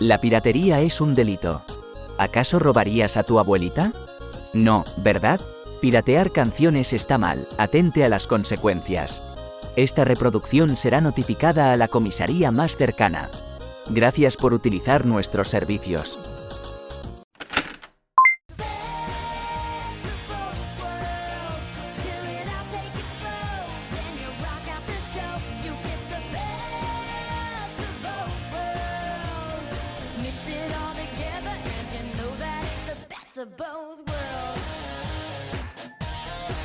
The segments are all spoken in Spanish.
La piratería es un delito. ¿Acaso robarías a tu abuelita? No, ¿verdad? Piratear canciones está mal, atente a las consecuencias. Esta reproducción será notificada a la comisaría más cercana. Gracias por utilizar nuestros servicios. both worlds.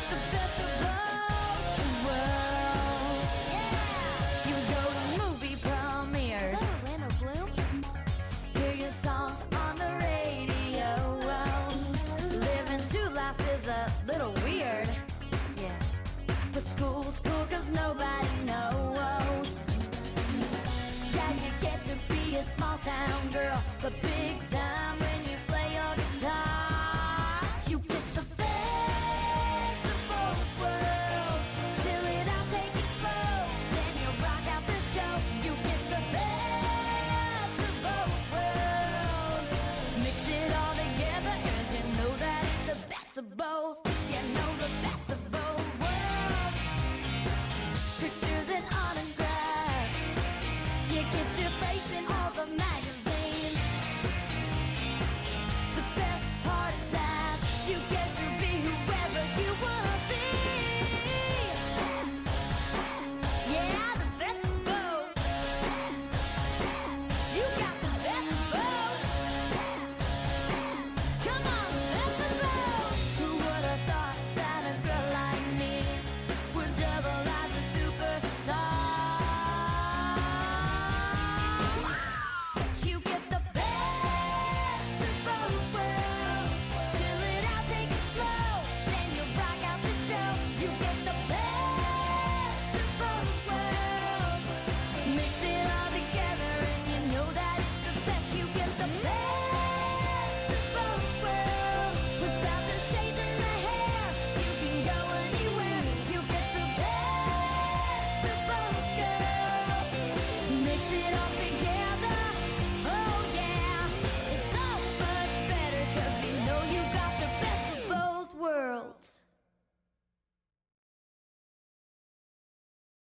The best of both worlds. Yeah. You go to movie premieres. Bloom? Hear your on the radio. Living two lives is a little weird. Yeah. But school's cool cause nobody best.